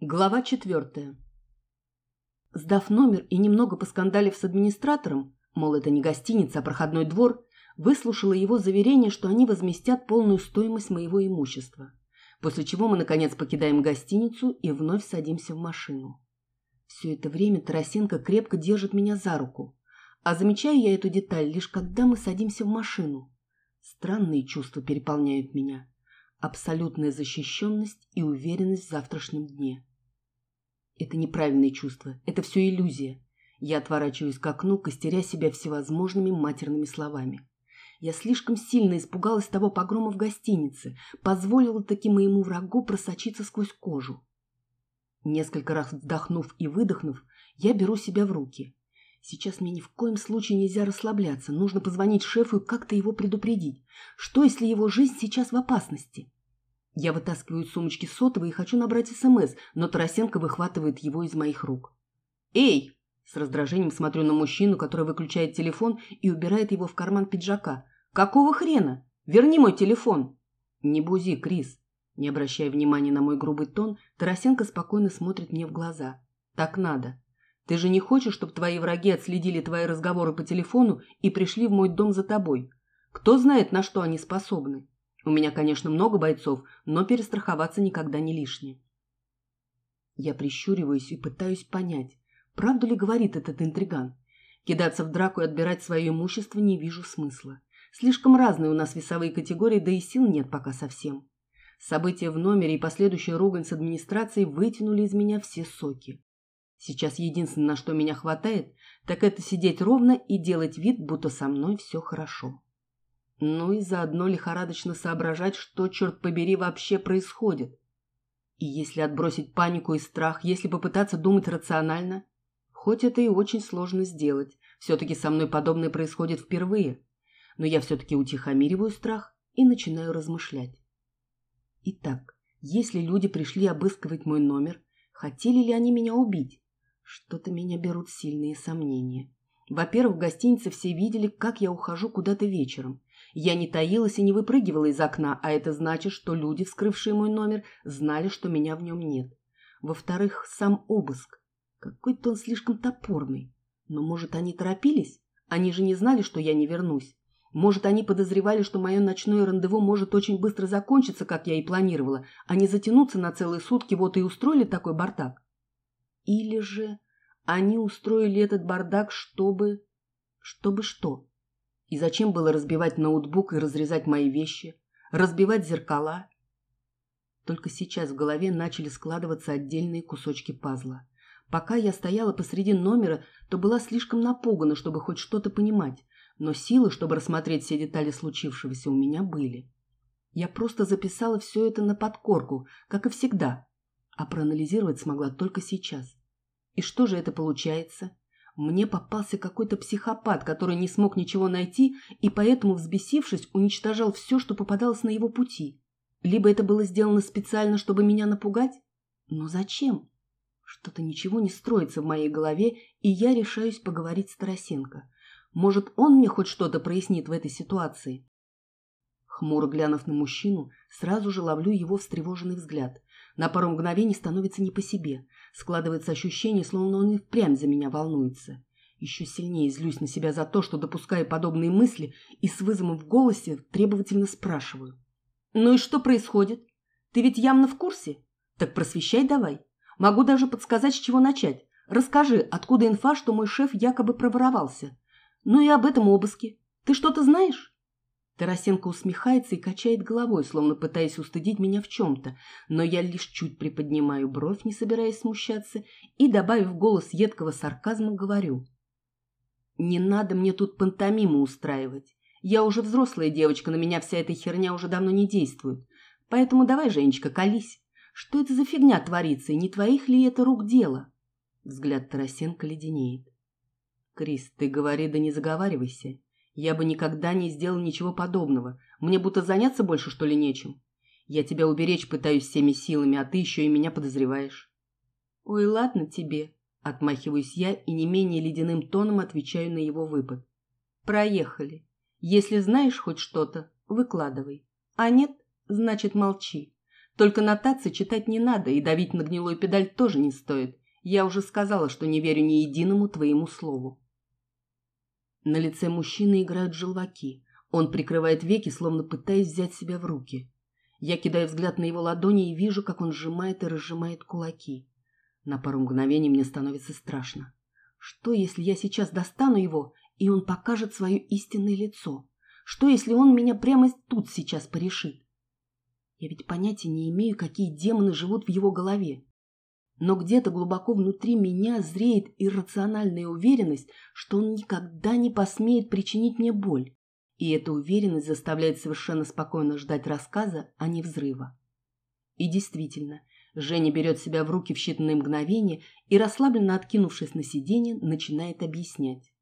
Глава четвертая. Сдав номер и немного поскандалив с администратором, мол, это не гостиница, а проходной двор, выслушала его заверение, что они возместят полную стоимость моего имущества. После чего мы, наконец, покидаем гостиницу и вновь садимся в машину. Все это время Тарасенко крепко держит меня за руку. А замечаю я эту деталь лишь когда мы садимся в машину. Странные чувства переполняют меня. Абсолютная защищенность и уверенность в завтрашнем дне. Это неправильные чувства, это все иллюзия. Я отворачиваюсь к окну, костеря себя всевозможными матерными словами. Я слишком сильно испугалась того погрома в гостинице, позволила таки моему врагу просочиться сквозь кожу. Несколько раз вдохнув и выдохнув, я беру себя в руки. Сейчас мне ни в коем случае нельзя расслабляться, нужно позвонить шефу и как-то его предупредить. Что, если его жизнь сейчас в опасности? Я вытаскиваю из сумочки сотовый и хочу набрать СМС, но Тарасенко выхватывает его из моих рук. «Эй!» С раздражением смотрю на мужчину, который выключает телефон и убирает его в карман пиджака. «Какого хрена? Верни мой телефон!» «Не бузи, Крис!» Не обращая внимания на мой грубый тон, Тарасенко спокойно смотрит мне в глаза. «Так надо. Ты же не хочешь, чтобы твои враги отследили твои разговоры по телефону и пришли в мой дом за тобой? Кто знает, на что они способны?» У меня, конечно, много бойцов, но перестраховаться никогда не лишнее. Я прищуриваюсь и пытаюсь понять, правду ли говорит этот интриган. Кидаться в драку и отбирать свое имущество не вижу смысла. Слишком разные у нас весовые категории, да и сил нет пока совсем. События в номере и последующая ругань с администрацией вытянули из меня все соки. Сейчас единственное, на что меня хватает, так это сидеть ровно и делать вид, будто со мной все хорошо. Ну и заодно лихорадочно соображать, что, черт побери, вообще происходит. И если отбросить панику и страх, если попытаться думать рационально, хоть это и очень сложно сделать, все-таки со мной подобное происходит впервые, но я все-таки утихомириваю страх и начинаю размышлять. Итак, если люди пришли обыскивать мой номер, хотели ли они меня убить? Что-то меня берут сильные сомнения. Во-первых, в гостинице все видели, как я ухожу куда-то вечером. Я не таилась и не выпрыгивала из окна, а это значит, что люди, вскрывшие мой номер, знали, что меня в нем нет. Во-вторых, сам обыск. Какой-то он слишком топорный. Но, может, они торопились? Они же не знали, что я не вернусь. Может, они подозревали, что мое ночное рандеву может очень быстро закончиться, как я и планировала, а не затянуться на целые сутки, вот и устроили такой бардак. Или же они устроили этот бардак, чтобы... Чтобы что? И зачем было разбивать ноутбук и разрезать мои вещи? Разбивать зеркала? Только сейчас в голове начали складываться отдельные кусочки пазла. Пока я стояла посреди номера, то была слишком напугана, чтобы хоть что-то понимать, но силы, чтобы рассмотреть все детали случившегося, у меня были. Я просто записала все это на подкорку, как и всегда, а проанализировать смогла только сейчас. И что же это получается? Мне попался какой-то психопат, который не смог ничего найти и поэтому, взбесившись, уничтожал все, что попадалось на его пути. Либо это было сделано специально, чтобы меня напугать? Но зачем? Что-то ничего не строится в моей голове, и я решаюсь поговорить с Тарасенко. Может, он мне хоть что-то прояснит в этой ситуации? Хмуро глянув на мужчину, сразу же ловлю его встревоженный взгляд. На пару мгновений становится не по себе. Складывается ощущение, словно он и впрямь за меня волнуется. Еще сильнее злюсь на себя за то, что допускаю подобные мысли и с вызовом в голосе требовательно спрашиваю. «Ну и что происходит? Ты ведь явно в курсе? Так просвещай давай. Могу даже подсказать, с чего начать. Расскажи, откуда инфа, что мой шеф якобы проворовался. Ну и об этом обыске. Ты что-то знаешь?» Тарасенко усмехается и качает головой, словно пытаясь устыдить меня в чем-то, но я лишь чуть приподнимаю бровь, не собираясь смущаться, и, добавив голос едкого сарказма, говорю. «Не надо мне тут пантомиму устраивать. Я уже взрослая девочка, на меня вся эта херня уже давно не действует. Поэтому давай, Женечка, колись. Что это за фигня творится, и не твоих ли это рук дело?» Взгляд Тарасенко леденеет. «Крис, ты говори, да не заговаривайся. Я бы никогда не сделал ничего подобного. Мне будто заняться больше, что ли, нечем. Я тебя уберечь пытаюсь всеми силами, а ты еще и меня подозреваешь. Ой, ладно тебе. Отмахиваюсь я и не менее ледяным тоном отвечаю на его выпад. Проехали. Если знаешь хоть что-то, выкладывай. А нет, значит, молчи. Только нотации читать не надо, и давить на гнилую педаль тоже не стоит. Я уже сказала, что не верю ни единому твоему слову. На лице мужчины играют желваки. Он прикрывает веки, словно пытаясь взять себя в руки. Я кидаю взгляд на его ладони и вижу, как он сжимает и разжимает кулаки. На пару мгновений мне становится страшно. Что, если я сейчас достану его, и он покажет свое истинное лицо? Что, если он меня прямо тут сейчас порешит? Я ведь понятия не имею, какие демоны живут в его голове. Но где-то глубоко внутри меня зреет иррациональная уверенность, что он никогда не посмеет причинить мне боль. И эта уверенность заставляет совершенно спокойно ждать рассказа, а не взрыва. И действительно, Женя берет себя в руки в считанные мгновения и, расслабленно откинувшись на сиденье, начинает объяснять.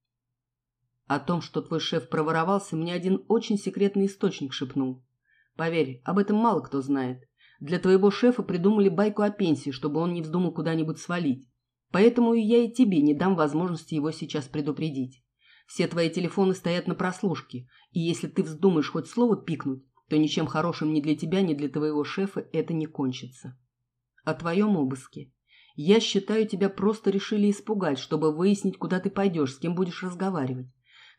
О том, что твой шеф проворовался, мне один очень секретный источник шепнул. Поверь, об этом мало кто знает. Для твоего шефа придумали байку о пенсии, чтобы он не вздумал куда-нибудь свалить. Поэтому и я и тебе не дам возможности его сейчас предупредить. Все твои телефоны стоят на прослушке, и если ты вздумаешь хоть слово пикнуть, то ничем хорошим ни для тебя, ни для твоего шефа это не кончится о твоем обыске. Я считаю, тебя просто решили испугать, чтобы выяснить, куда ты пойдешь, с кем будешь разговаривать.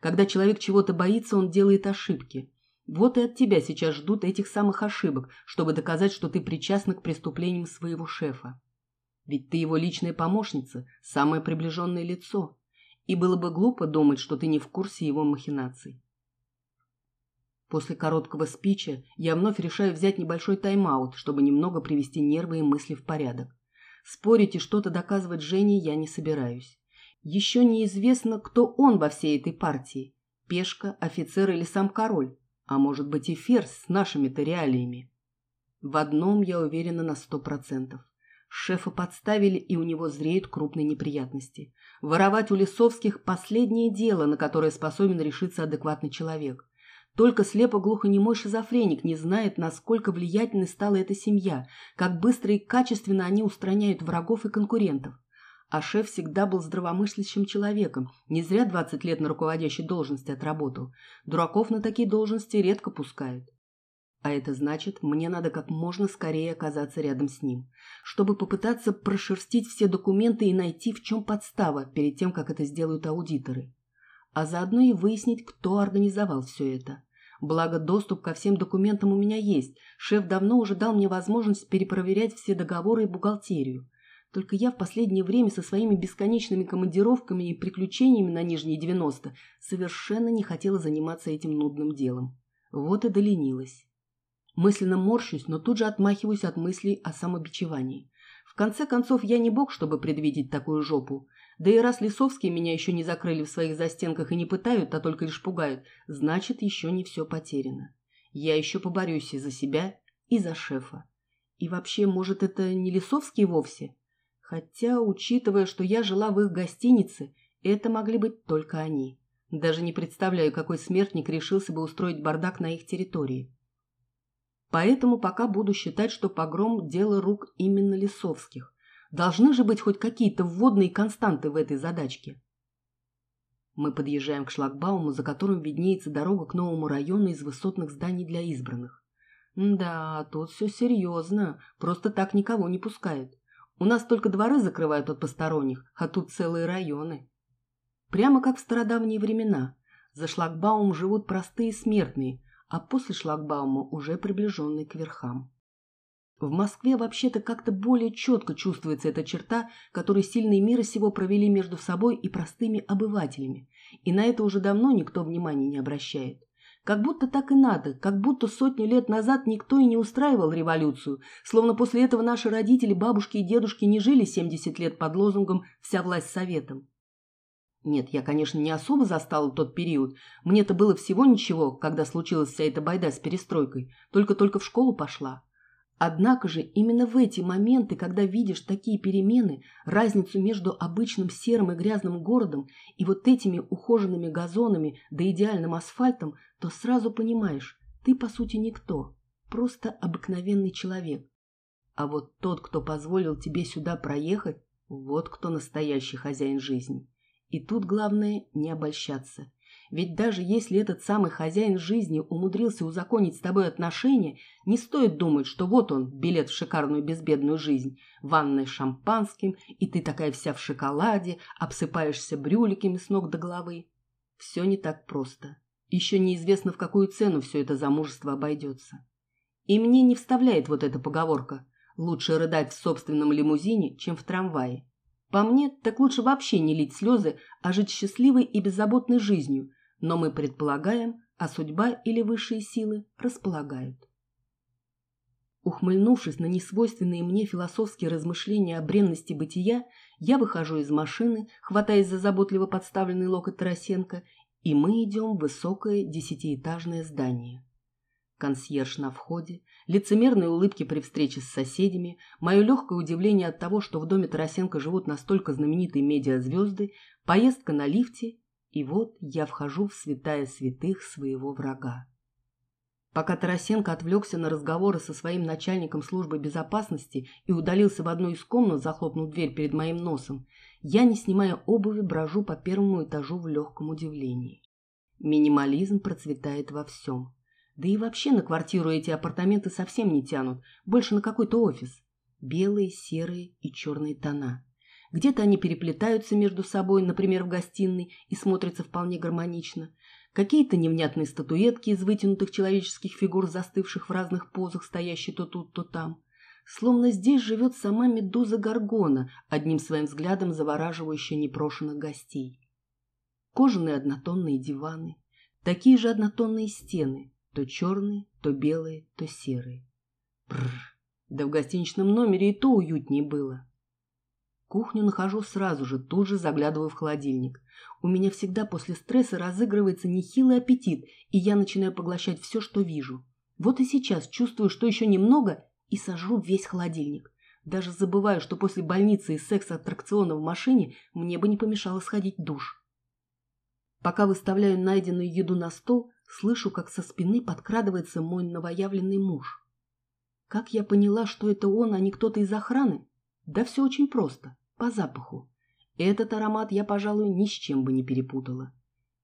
Когда человек чего-то боится, он делает ошибки. Вот и от тебя сейчас ждут этих самых ошибок, чтобы доказать, что ты причастна к преступлениям своего шефа. Ведь ты его личная помощница, самое приближенное лицо. И было бы глупо думать, что ты не в курсе его махинаций. После короткого спича я вновь решаю взять небольшой тайм-аут, чтобы немного привести нервы и мысли в порядок. Спорить и что-то доказывать Жене я не собираюсь. Еще неизвестно, кто он во всей этой партии. Пешка, офицер или сам король. А может быть ферзь с нашими-то реалиями. В одном я уверена на сто процентов. Шефа подставили, и у него зреют крупные неприятности. Воровать у Лисовских – последнее дело, на которое способен решиться адекватный человек. Только слепо-глухонемой шизофреник не знает, насколько влиятельной стала эта семья, как быстро и качественно они устраняют врагов и конкурентов. А шеф всегда был здравомыслящим человеком, не зря 20 лет на руководящей должности отработал. Дураков на такие должности редко пускают. А это значит, мне надо как можно скорее оказаться рядом с ним, чтобы попытаться прошерстить все документы и найти, в чем подстава, перед тем, как это сделают аудиторы. А заодно и выяснить, кто организовал все это. Благо, доступ ко всем документам у меня есть. Шеф давно уже дал мне возможность перепроверять все договоры и бухгалтерию. Только я в последнее время со своими бесконечными командировками и приключениями на Нижние 90 совершенно не хотела заниматься этим нудным делом. Вот и доленилась. Мысленно морщусь, но тут же отмахиваюсь от мыслей о самобичевании. В конце концов, я не бог, чтобы предвидеть такую жопу. Да и раз Лисовские меня еще не закрыли в своих застенках и не пытают, а только лишь пугают, значит, еще не все потеряно. Я еще поборюсь и за себя, и за шефа. И вообще, может, это не Лисовские вовсе? Хотя, учитывая, что я жила в их гостинице, это могли быть только они. Даже не представляю, какой смертник решился бы устроить бардак на их территории. Поэтому пока буду считать, что погром – дело рук именно Лисовских. Должны же быть хоть какие-то вводные константы в этой задачке. Мы подъезжаем к шлагбауму, за которым виднеется дорога к новому району из высотных зданий для избранных. Да, тут все серьезно, просто так никого не пускают. У нас только дворы закрывают от посторонних, а тут целые районы. Прямо как в стародавние времена. За шлагбаумом живут простые смертные, а после шлагбаума уже приближенные к верхам. В Москве вообще-то как-то более четко чувствуется эта черта, которую сильные мира сего провели между собой и простыми обывателями, и на это уже давно никто внимания не обращает. Как будто так и надо, как будто сотню лет назад никто и не устраивал революцию, словно после этого наши родители, бабушки и дедушки не жили 70 лет под лозунгом «вся власть советом». Нет, я, конечно, не особо застал тот период. Мне-то было всего ничего, когда случилась вся эта байда с перестройкой. Только-только в школу пошла. Однако же именно в эти моменты, когда видишь такие перемены, разницу между обычным серым и грязным городом и вот этими ухоженными газонами да идеальным асфальтом, то сразу понимаешь, ты по сути никто, просто обыкновенный человек. А вот тот, кто позволил тебе сюда проехать, вот кто настоящий хозяин жизни. И тут главное не обольщаться. Ведь даже если этот самый хозяин жизни умудрился узаконить с тобой отношения, не стоит думать, что вот он, билет в шикарную безбедную жизнь, ванной шампанским, и ты такая вся в шоколаде, обсыпаешься брюликами с ног до головы. Все не так просто. Еще неизвестно, в какую цену все это замужество обойдется. И мне не вставляет вот эта поговорка «лучше рыдать в собственном лимузине, чем в трамвае». По мне, так лучше вообще не лить слезы, а жить счастливой и беззаботной жизнью, но мы предполагаем, а судьба или высшие силы располагают. Ухмыльнувшись на несвойственные мне философские размышления о бренности бытия, я выхожу из машины, хватаясь за заботливо подставленный локоть Тарасенко, и мы идем в высокое десятиэтажное здание. Консьерж на входе, лицемерные улыбки при встрече с соседями, мое легкое удивление от того, что в доме Тарасенко живут настолько знаменитые медиазвезды, поездка на лифте и вот я вхожу в святая святых своего врага. Пока Тарасенко отвлекся на разговоры со своим начальником службы безопасности и удалился в одну из комнат, захлопнув дверь перед моим носом, я, не снимая обуви, брожу по первому этажу в легком удивлении. Минимализм процветает во всем. Да и вообще на квартиру эти апартаменты совсем не тянут, больше на какой-то офис. Белые, серые и черные тона. Где-то они переплетаются между собой, например, в гостиной, и смотрятся вполне гармонично. Какие-то невнятные статуэтки из вытянутых человеческих фигур, застывших в разных позах, стоящие то тут, то там. Словно здесь живет сама медуза Гаргона, одним своим взглядом завораживающая непрошенных гостей. Кожаные однотонные диваны, такие же однотонные стены, то черные, то белые, то серые. Бррр, да в гостиничном номере и то уютнее было. Кухню нахожу сразу же, тут же заглядываю в холодильник. У меня всегда после стресса разыгрывается нехилый аппетит, и я начинаю поглощать все, что вижу. Вот и сейчас чувствую, что еще немного, и сажу весь холодильник. Даже забываю, что после больницы и секс-аттракциона в машине мне бы не помешало сходить душ. Пока выставляю найденную еду на стол, слышу, как со спины подкрадывается мой новоявленный муж. Как я поняла, что это он, а не кто-то из охраны? Да все очень просто, по запаху. Этот аромат я, пожалуй, ни с чем бы не перепутала.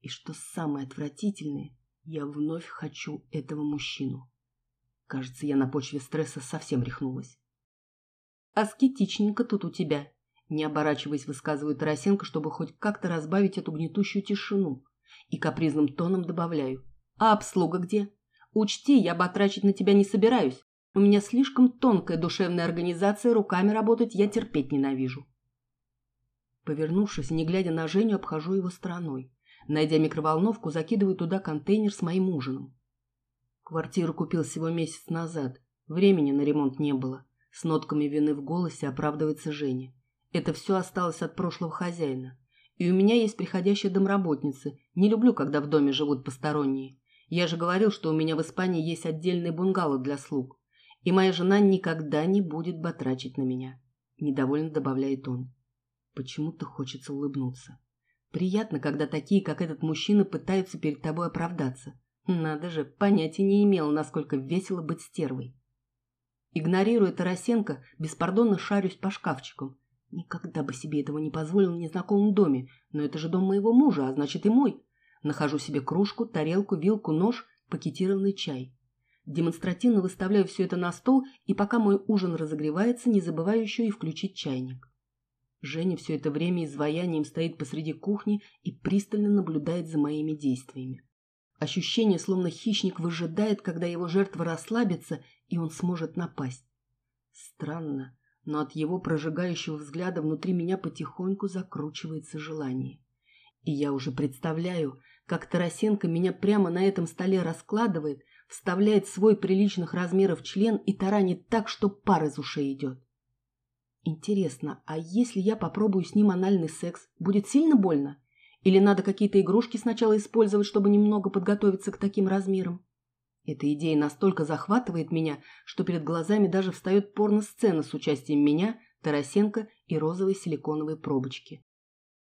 И что самое отвратительное, я вновь хочу этого мужчину. Кажется, я на почве стресса совсем рехнулась. «Аскетичненько тут у тебя», — не оборачиваясь, высказывает Тарасенко, чтобы хоть как-то разбавить эту гнетущую тишину. И капризным тоном добавляю. «А обслуга где? Учти, я батрачить на тебя не собираюсь. У меня слишком тонкая душевная организация, руками работать я терпеть ненавижу. Повернувшись, не глядя на Женю, обхожу его стороной. Найдя микроволновку, закидываю туда контейнер с моим ужином. Квартиру купил всего месяц назад. Времени на ремонт не было. С нотками вины в голосе оправдывается Женя. Это все осталось от прошлого хозяина. И у меня есть приходящая домработница. Не люблю, когда в доме живут посторонние. Я же говорил, что у меня в Испании есть отдельный бунгало для слуг и моя жена никогда не будет батрачить на меня», – недовольно добавляет он. Почему-то хочется улыбнуться. Приятно, когда такие, как этот мужчина, пытаются перед тобой оправдаться. Надо же, понятия не имела, насколько весело быть стервой. Игнорируя Тарасенко, беспардонно шарюсь по шкафчикам. Никогда бы себе этого не позволил в незнакомом доме, но это же дом моего мужа, а значит и мой. Нахожу себе кружку, тарелку, вилку, нож, пакетированный чай. Демонстративно выставляю все это на стол, и пока мой ужин разогревается, не забываю еще и включить чайник. Женя все это время изваянием стоит посреди кухни и пристально наблюдает за моими действиями. Ощущение, словно хищник выжидает, когда его жертва расслабится, и он сможет напасть. Странно, но от его прожигающего взгляда внутри меня потихоньку закручивается желание. И я уже представляю, как Тарасенко меня прямо на этом столе раскладывает – вставляет свой приличных размеров член и таранит так, что пар из ушей идет. Интересно, а если я попробую с ним анальный секс, будет сильно больно? Или надо какие-то игрушки сначала использовать, чтобы немного подготовиться к таким размерам? Эта идея настолько захватывает меня, что перед глазами даже встает порно-сцена с участием меня, Тарасенко и розовой силиконовой пробочки.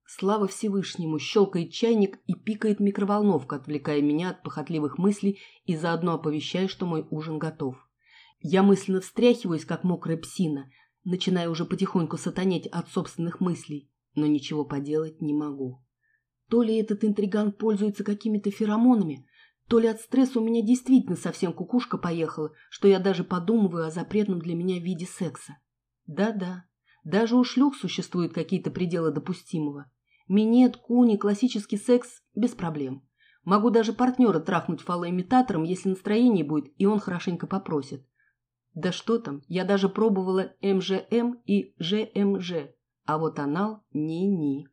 Слава Всевышнему, щелкает чайник и пикает микроволновка, отвлекая меня от похотливых мыслей и заодно оповещая, что мой ужин готов. Я мысленно встряхиваюсь, как мокрая псина, начиная уже потихоньку сатанеть от собственных мыслей, но ничего поделать не могу. То ли этот интриган пользуется какими-то феромонами, то ли от стресса у меня действительно совсем кукушка поехала, что я даже подумываю о запретном для меня виде секса. Да-да, даже у шлюх существуют какие-то пределы допустимого. Минет, куни, классический секс – без проблем. Могу даже партнера трахнуть фалоимитатором, если настроение будет, и он хорошенько попросит. Да что там, я даже пробовала МЖМ и ЖМЖ, а вот анал – ни-ни.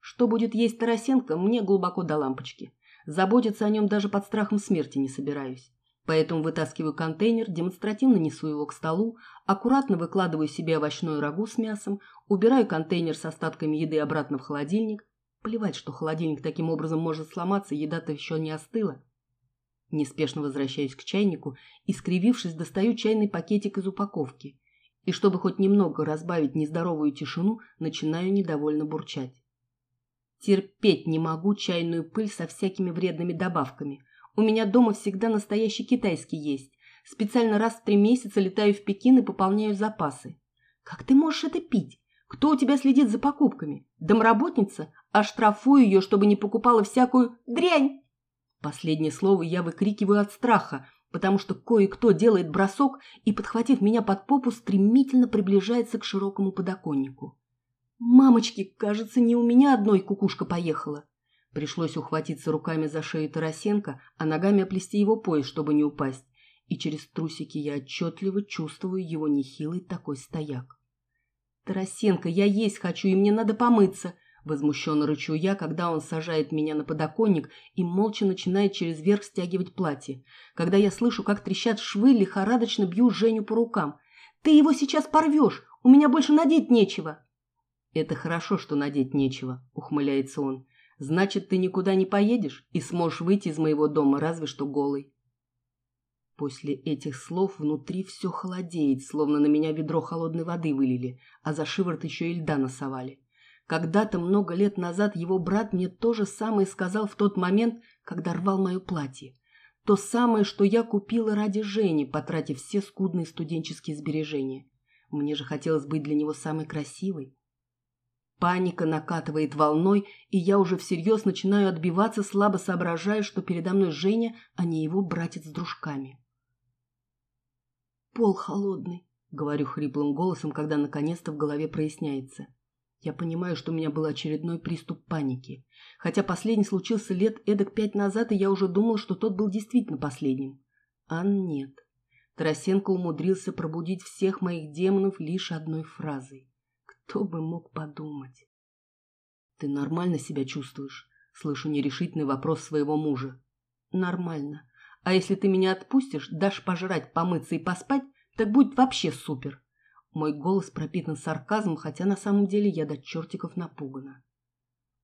Что будет есть Тарасенко, мне глубоко до лампочки. Заботиться о нем даже под страхом смерти не собираюсь. Поэтому вытаскиваю контейнер, демонстративно несу его к столу, аккуратно выкладываю себе овощную рагу с мясом, убираю контейнер с остатками еды обратно в холодильник. Плевать, что холодильник таким образом может сломаться, еда-то еще не остыла. Неспешно возвращаюсь к чайнику и, скривившись, достаю чайный пакетик из упаковки. И чтобы хоть немного разбавить нездоровую тишину, начинаю недовольно бурчать. Терпеть не могу чайную пыль со всякими вредными добавками. У меня дома всегда настоящий китайский есть. Специально раз в три месяца летаю в Пекин и пополняю запасы. Как ты можешь это пить? Кто у тебя следит за покупками? Домработница? А штрафую ее, чтобы не покупала всякую дрянь. Последнее слово я выкрикиваю от страха, потому что кое-кто делает бросок и, подхватив меня под попу, стремительно приближается к широкому подоконнику. «Мамочки, кажется, не у меня одной кукушка поехала». Пришлось ухватиться руками за шею Тарасенко, а ногами оплести его пояс, чтобы не упасть. И через трусики я отчетливо чувствую его нехилый такой стояк. «Тарасенко, я есть хочу, и мне надо помыться!» Возмущенно рычу я, когда он сажает меня на подоконник и молча начинает через верх стягивать платье. Когда я слышу, как трещат швы, лихорадочно бью Женю по рукам. «Ты его сейчас порвешь! У меня больше надеть нечего!» «Это хорошо, что надеть нечего», — ухмыляется он. «Значит, ты никуда не поедешь и сможешь выйти из моего дома разве что голый». После этих слов внутри все холодеет, словно на меня ведро холодной воды вылили, а за шиворот еще и льда насовали. Когда-то много лет назад его брат мне то же самое сказал в тот момент, когда рвал мое платье. То самое, что я купила ради Жени, потратив все скудные студенческие сбережения. Мне же хотелось быть для него самой красивой, Паника накатывает волной, и я уже всерьез начинаю отбиваться, слабо соображая, что передо мной Женя, а не его братец с дружками. «Пол холодный», — говорю хриплым голосом, когда наконец-то в голове проясняется. Я понимаю, что у меня был очередной приступ паники. Хотя последний случился лет эдак пять назад, и я уже думал, что тот был действительно последним. А нет. Тарасенко умудрился пробудить всех моих демонов лишь одной фразой. Кто бы мог подумать? Ты нормально себя чувствуешь? Слышу нерешительный вопрос своего мужа. Нормально. А если ты меня отпустишь, дашь пожрать, помыться и поспать, так будет вообще супер. Мой голос пропитан сарказмом, хотя на самом деле я до чертиков напугана.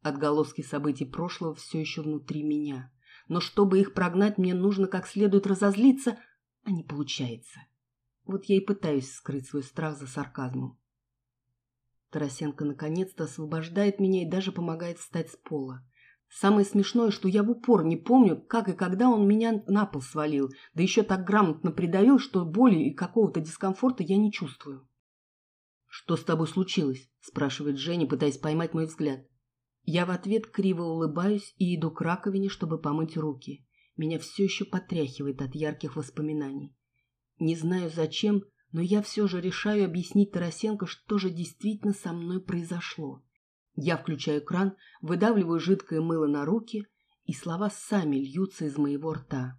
Отголоски событий прошлого все еще внутри меня. Но чтобы их прогнать, мне нужно как следует разозлиться, а не получается. Вот я и пытаюсь скрыть свой страх за сарказмом. Тарасенко наконец-то освобождает меня и даже помогает встать с пола. Самое смешное, что я в упор не помню, как и когда он меня на пол свалил, да еще так грамотно придавил, что боли и какого-то дискомфорта я не чувствую. «Что с тобой случилось?» – спрашивает Женя, пытаясь поймать мой взгляд. Я в ответ криво улыбаюсь и иду к раковине, чтобы помыть руки. Меня все еще потряхивает от ярких воспоминаний. Не знаю зачем, но я все же решаю объяснить Тарасенко, что же действительно со мной произошло. Я включаю кран, выдавливаю жидкое мыло на руки, и слова сами льются из моего рта.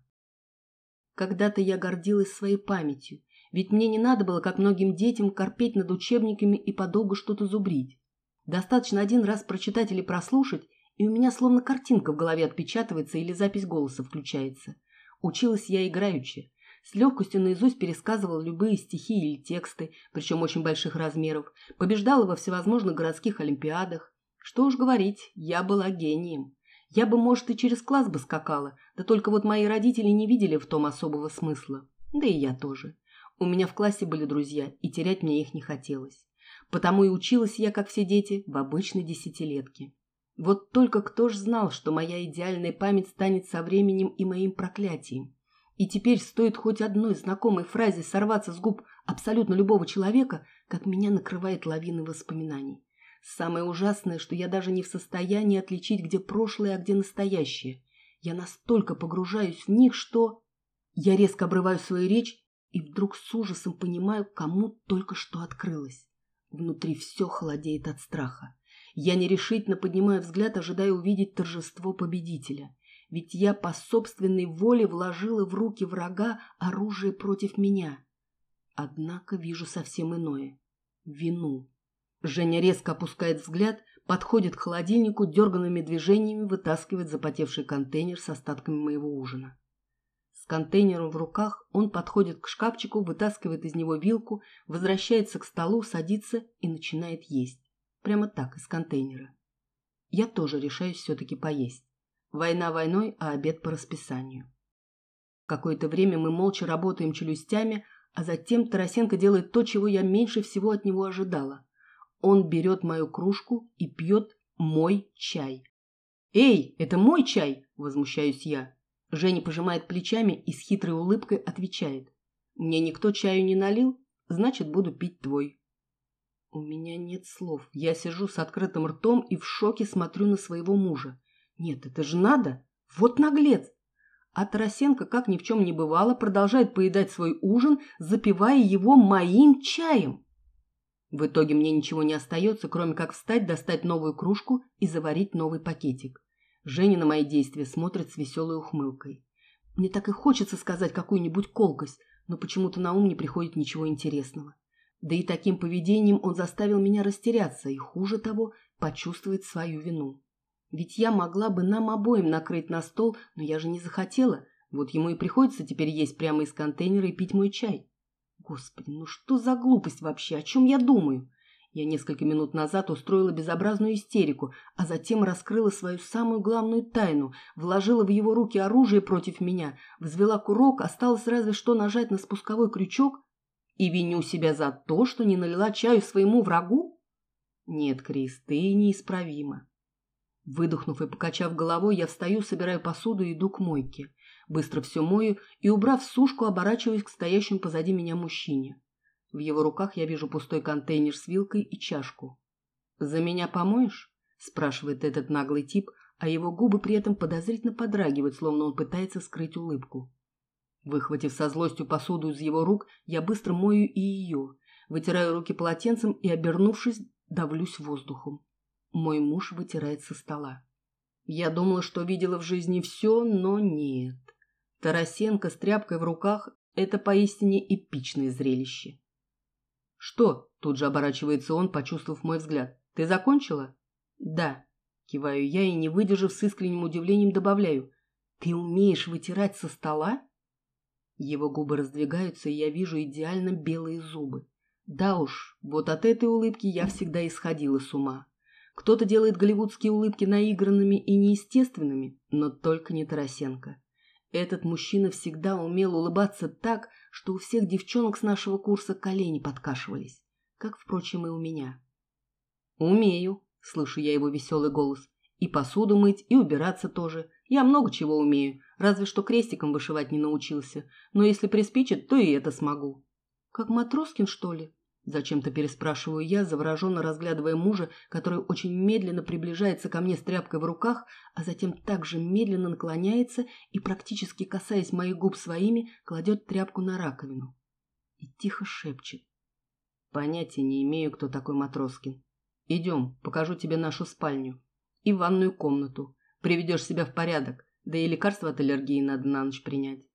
Когда-то я гордилась своей памятью, ведь мне не надо было, как многим детям, корпеть над учебниками и подолгу что-то зубрить. Достаточно один раз прочитать или прослушать, и у меня словно картинка в голове отпечатывается или запись голоса включается. Училась я играючи, с легкостью наизусть пересказывал любые стихи или тексты, причем очень больших размеров, побеждала во всевозможных городских олимпиадах. Что уж говорить, я была гением. Я бы, может, и через класс бы скакала, да только вот мои родители не видели в том особого смысла. Да и я тоже. У меня в классе были друзья, и терять мне их не хотелось. Потому и училась я, как все дети, в обычной десятилетке. Вот только кто ж знал, что моя идеальная память станет со временем и моим проклятием. И теперь стоит хоть одной знакомой фразе сорваться с губ абсолютно любого человека, как меня накрывает лавина воспоминаний. Самое ужасное, что я даже не в состоянии отличить, где прошлое, а где настоящее. Я настолько погружаюсь в них, что... Я резко обрываю свою речь и вдруг с ужасом понимаю, кому только что открылось. Внутри все холодеет от страха. Я нерешительно поднимаю взгляд, ожидая увидеть торжество победителя. Ведь я по собственной воле вложила в руки врага оружие против меня. Однако вижу совсем иное. Вину. Женя резко опускает взгляд, подходит к холодильнику, дерганными движениями вытаскивает запотевший контейнер с остатками моего ужина. С контейнером в руках он подходит к шкафчику, вытаскивает из него вилку, возвращается к столу, садится и начинает есть. Прямо так, из контейнера. Я тоже решаюсь все-таки поесть. Война войной, а обед по расписанию. Какое-то время мы молча работаем челюстями, а затем Тарасенко делает то, чего я меньше всего от него ожидала. Он берет мою кружку и пьет мой чай. «Эй, это мой чай!» – возмущаюсь я. Женя пожимает плечами и с хитрой улыбкой отвечает. «Мне никто чаю не налил, значит, буду пить твой». У меня нет слов. Я сижу с открытым ртом и в шоке смотрю на своего мужа. Нет, это же надо. Вот наглец. А Тарасенко, как ни в чем не бывало, продолжает поедать свой ужин, запивая его моим чаем. В итоге мне ничего не остается, кроме как встать, достать новую кружку и заварить новый пакетик. Женя на мои действия смотрит с веселой ухмылкой. Мне так и хочется сказать какую-нибудь колкость, но почему-то на ум не приходит ничего интересного. Да и таким поведением он заставил меня растеряться и, хуже того, почувствовать свою вину. Ведь я могла бы нам обоим накрыть на стол, но я же не захотела. Вот ему и приходится теперь есть прямо из контейнера и пить мой чай. Господи, ну что за глупость вообще? О чем я думаю? Я несколько минут назад устроила безобразную истерику, а затем раскрыла свою самую главную тайну, вложила в его руки оружие против меня, взвела курок, осталось разве что нажать на спусковой крючок и виню себя за то, что не налила чаю своему врагу? Нет, Крис, ты неисправима. Выдохнув и покачав головой, я встаю, собираю посуду и иду к мойке. Быстро все мою и, убрав сушку, оборачиваюсь к стоящему позади меня мужчине. В его руках я вижу пустой контейнер с вилкой и чашку. «За меня помоешь?» – спрашивает этот наглый тип, а его губы при этом подозрительно подрагивают, словно он пытается скрыть улыбку. Выхватив со злостью посуду из его рук, я быстро мою и ее, вытираю руки полотенцем и, обернувшись, давлюсь воздухом. Мой муж вытирает со стола. Я думала, что видела в жизни все, но нет. Тарасенко с тряпкой в руках – это поистине эпичное зрелище. «Что?» – тут же оборачивается он, почувствовав мой взгляд. «Ты закончила?» «Да», – киваю я и, не выдержав с искренним удивлением, добавляю. «Ты умеешь вытирать со стола?» Его губы раздвигаются, и я вижу идеально белые зубы. Да уж, вот от этой улыбки я всегда исходила с ума. Кто-то делает голливудские улыбки наигранными и неестественными, но только не Тарасенко. Этот мужчина всегда умел улыбаться так, что у всех девчонок с нашего курса колени подкашивались, как, впрочем, и у меня. «Умею», — слышу я его веселый голос, — «и посуду мыть, и убираться тоже. Я много чего умею, разве что крестиком вышивать не научился, но если приспичит, то и это смогу». «Как Матроскин, что ли?» Зачем-то переспрашиваю я, завороженно разглядывая мужа, который очень медленно приближается ко мне с тряпкой в руках, а затем также медленно наклоняется и, практически касаясь моих губ своими, кладет тряпку на раковину. И тихо шепчет. Понятия не имею, кто такой Матроскин. Идем, покажу тебе нашу спальню. И ванную комнату. Приведешь себя в порядок, да и лекарства от аллергии надо на ночь принять.